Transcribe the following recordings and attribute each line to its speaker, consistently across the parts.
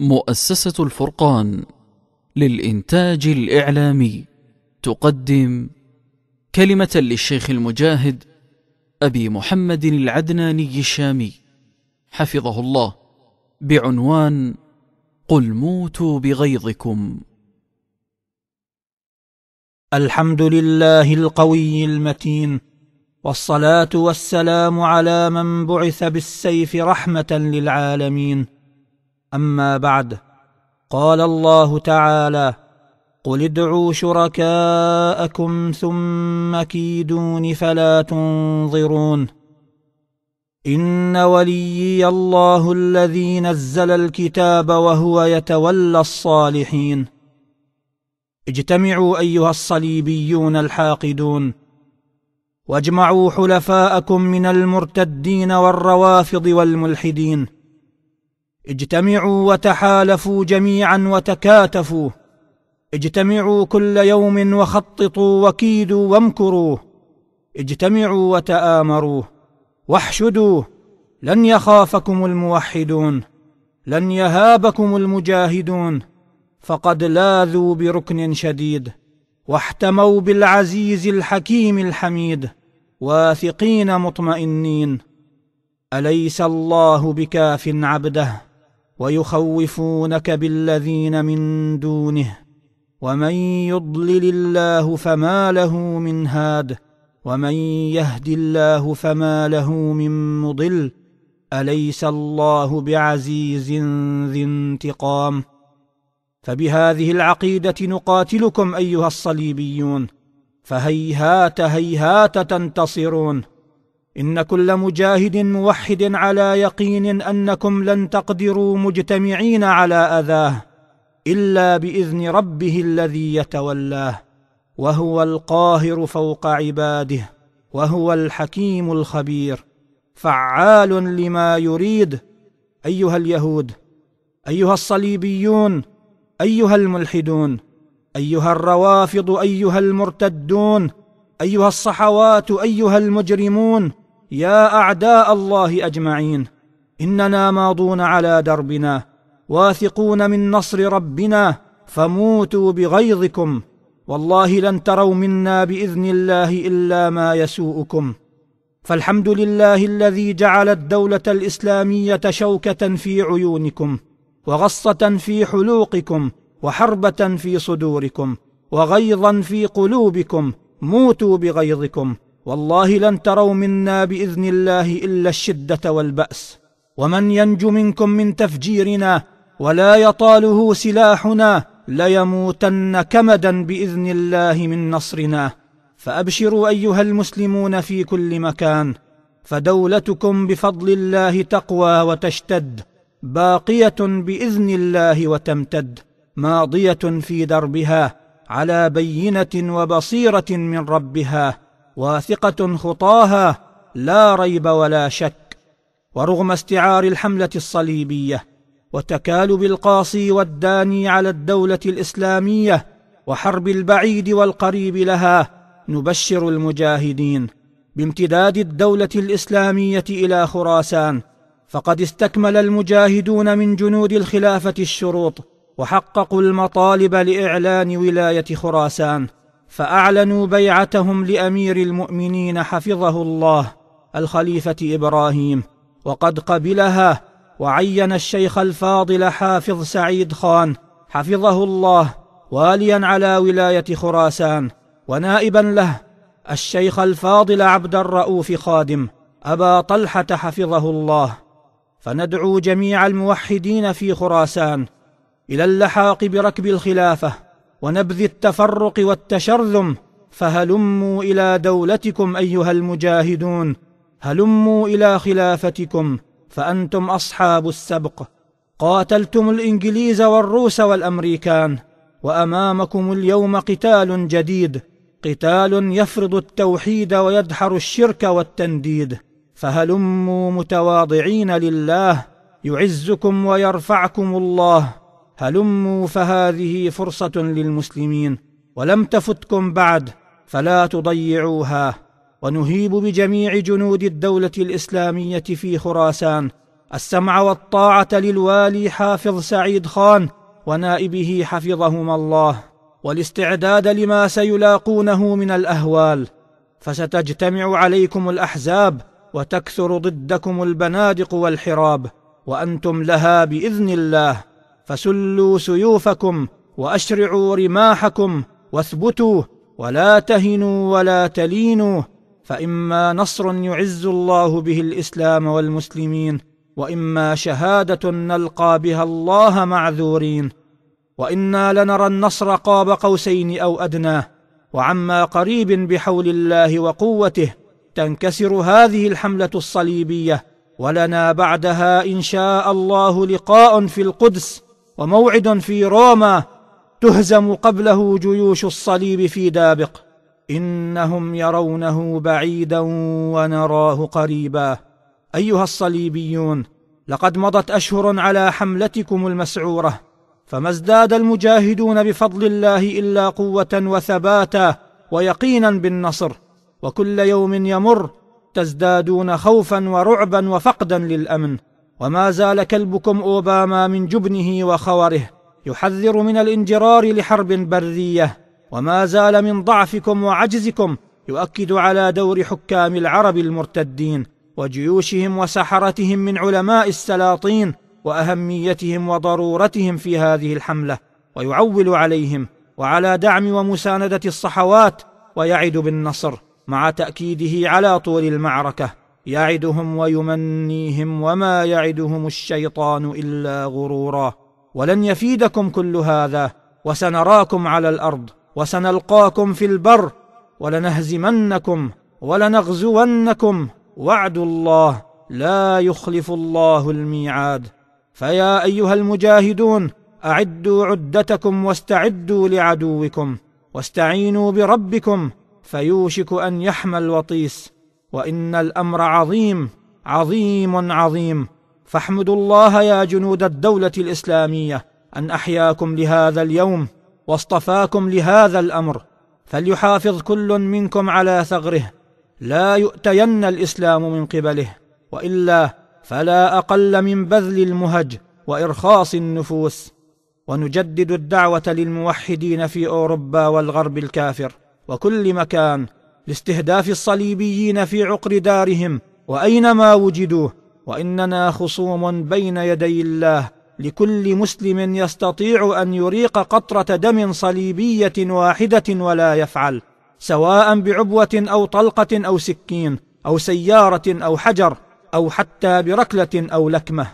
Speaker 1: مؤسسة الفرقان للإنتاج الإعلامي. تقدم كلمة للشيخ المجاهد أبي محمد العدناني الشامي. حفظه الله بعنوان قل موتوا بغيظكم.
Speaker 2: الحمد لله القوي المتين والصلاة والسلام على من بعث بالسيف رحمة للعالمين. أما بعد قال الله تعالى قل ادعوا شركاءكم ثم كيدون فلا تنظرون. ان وليي الله الذي نزل الكتاب وهو يتولى الصالحين. اجتمعوا ايها الصليبيون الحاقدون. واجمعوا حلفاءكم من المرتدين والروافض والملحدين. اجتمعوا وتحالفوا جميعا وتكاتفوا. اجتمعوا كل يوم وخططوا وكيدوا وامكروا. اجتمعوا وتآمروا. واحشدوا. لن يخافكم الموحدون. لن يهابكم المجاهدون. فقد لاذوا بركن شديد. واحتموا بالعزيز الحكيم الحميد. واثقين مطمئنين. أليس الله بكاف عبده؟ ويخوفونك بالذين من دونه. ومن يضلل الله فما له من هاد. ومن يهد الله فما له من مضل. أليس الله بعزيز ذي انتقام؟ فبهذه العقيدة نقاتلكم أيها الصليبيون. فهيهات هيهات تنتصرون. إن كل مجاهد موحد على يقين أنكم لن تقدروا مجتمعين على أذاه إلا بإذن ربه الذي يتولاه وهو القاهر فوق عباده وهو الحكيم الخبير فعال لما يريد. أيها اليهود أيها الصليبيون أيها الملحدون أيها الروافض أيها المرتدون أيها الصحوات أيها المجرمون يا أعداء الله أجمعين إننا ماضون على دربنا واثقون من نصر ربنا فموتوا بغيظكم والله لن تروا منا بإذن الله إلا ما يسوءكم. فالحمد لله الذي جعل الدولة الإسلامية شوكة في عيونكم وغصة في حلوقكم وحربة في صدوركم وغيظا في قلوبكم موتوا بغيظكم. والله لن تروا منا بإذن الله إلا الشدة والبأس. ومن ينج منكم من تفجيرنا ولا يطاله سلاحنا ليموتن كمدا بإذن الله من نصرنا. فأبشروا أيها المسلمون في كل مكان. فدولتكم بفضل الله تقوى وتشتد باقية بإذن الله وتمتد ماضية في دربها على بينة وبصيرة من ربها. واثقه خطاها لا ريب ولا شك ورغم استعار الحملة الصليبية وتكالب القاصي والداني على الدولة الإسلامية وحرب البعيد والقريب لها نبشر المجاهدين بامتداد الدولة الإسلامية إلى خراسان. فقد استكمل المجاهدون من جنود الخلافة الشروط وحققوا المطالب لإعلان ولاية خراسان. فأعلنوا بيعتهم لأمير المؤمنين حفظه الله الخليفة إبراهيم. وقد قبلها وعين الشيخ الفاضل حافظ سعيد خان حفظه الله واليا على ولاية خراسان. ونائبا له الشيخ الفاضل عبد الرؤوف خادم أبا طلحة حفظه الله. فندعو جميع الموحدين في خراسان إلى اللحاق بركب الخلافة. ونبذ التفرق والتشرذم فهلموا إلى دولتكم أيها المجاهدون هلموا إلى خلافتكم فأنتم أصحاب السبق. قاتلتم الإنجليز والروس والأمريكان وأمامكم اليوم قتال جديد قتال يفرض التوحيد ويدحر الشرك والتنديد فهلموا متواضعين لله يعزكم ويرفعكم الله. هلموا فهذه فرصة للمسلمين ولم تفتكم بعد فلا تضيعوها. ونهيب بجميع جنود الدولة الإسلامية في خراسان السمع والطاعة للوالي حافظ سعيد خان ونائبه حفظهما الله والاستعداد لما سيلاقونه من الأهوال. فستجتمع عليكم الأحزاب وتكثر ضدكم البنادق والحراب وأنتم لها بإذن الله. فسلوا سيوفكم وأشرعوا رماحكم واثبتوا ولا تهنوا ولا تلينوا فإما نصر يعز الله به الإسلام والمسلمين وإما شهادة نلقى بها الله معذورين وإنا لنرى النصر قاب قوسين أو ادناه وعما قريب بحول الله وقوته تنكسر هذه الحملة الصليبية ولنا بعدها إن شاء الله لقاء في القدس وموعد في روما تهزم قبله جيوش الصليب في دابق. إنهم يرونه بعيدا ونراه قريبا. أيها الصليبيون لقد مضت أشهر على حملتكم المسعورة فما ازداد المجاهدون بفضل الله إلا قوة وثباتا ويقينا بالنصر. وكل يوم يمر تزدادون خوفا ورعبا وفقدا للأمن. وما زال كلبكم أوباما من جبنه وخوره يحذر من الانجرار لحرب برية وما زال من ضعفكم وعجزكم يؤكد على دور حكام العرب المرتدين وجيوشهم وسحرتهم من علماء السلاطين وأهميتهم وضرورتهم في هذه الحملة ويعول عليهم وعلى دعم ومساندة الصحوات ويعد بالنصر مع تأكيده على طول المعركة. يعدهم ويمنيهم وما يعدهم الشيطان إلا غرورا. ولن يفيدكم كل هذا وسنراكم على الأرض وسنلقاكم في البر ولنهزمنكم ولنغزونكم. وعد الله لا يخلف الله الميعاد. فيا أيها المجاهدون أعدوا عدتكم واستعدوا لعدوكم واستعينوا بربكم فيوشك أن يحمى الوطيس وإن الأمر عظيم عظيم عظيم. فاحمدوا الله يا جنود الدولة الإسلامية أن أحياكم لهذا اليوم واصطفاكم لهذا الأمر. فليحافظ كل منكم على ثغره. لا يؤتين الإسلام من قبله. وإلا فلا أقل من بذل المهج وإرخاص النفوس. ونجدد الدعوة للموحدين في أوروبا والغرب الكافر. وكل مكان لاستهداف الصليبيين في عقر دارهم وأينما وجدوا وإننا خصوم بين يدي الله. لكل مسلم يستطيع أن يريق قطرة دم صليبية واحدة ولا يفعل سواء بعبوة أو طلقة أو سكين أو سيارة أو حجر أو حتى بركلة أو لكمة.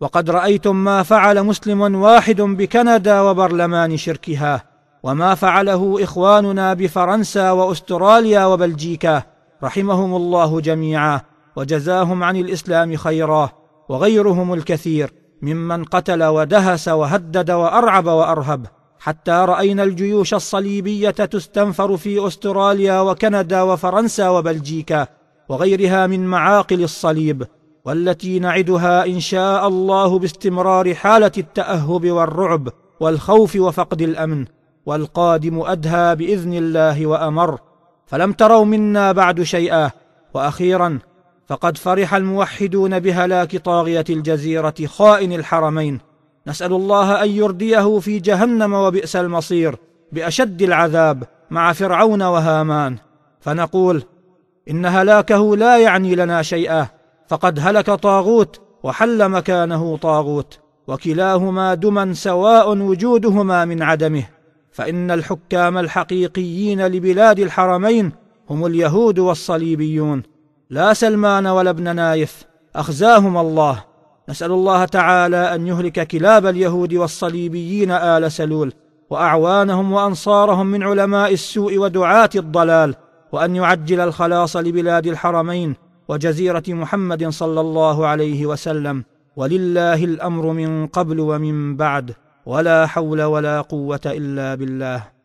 Speaker 2: وقد رأيتم ما فعل مسلم واحد بكندا وبرلمان شركها. وما فعله إخواننا بفرنسا وأستراليا وبلجيكا رحمهم الله جميعا وجزاهم عن الإسلام خيرا وغيرهم الكثير ممن قتل ودهس وهدد وأرعب وأرهب حتى رأينا الجيوش الصليبية تستنفر في أستراليا وكندا وفرنسا وبلجيكا وغيرها من معاقل الصليب والتي نعدها إن شاء الله باستمرار حالة التأهب والرعب والخوف وفقد الأمن والقادم أدهى بإذن الله وأمر. فلم تروا منا بعد شيئا. وأخيرا فقد فرح الموحدون بهلاك طاغية الجزيرة خائن الحرمين. نسأل الله أن يرديه في جهنم وبئس المصير بأشد العذاب مع فرعون وهامان. فنقول إن هلاكه لا يعني لنا شيئا. فقد هلك طاغوت وحل مكانه طاغوت وكلاهما دما سواء وجودهما من عدمه. فإن الحكام الحقيقيين لبلاد الحرمين هم اليهود والصليبيون. لا سلمان ولا ابن نايف أخزاهم الله. نسأل الله تعالى أن يهلك كلاب اليهود والصليبيين آل سلول وأعوانهم وأنصارهم من علماء السوء ودعاة الضلال وأن يعجل الخلاص لبلاد الحرمين وجزيرة محمد صلى الله عليه وسلم. ولله الأمر من قبل ومن بعد. ولا حول ولا قوة إلا بالله.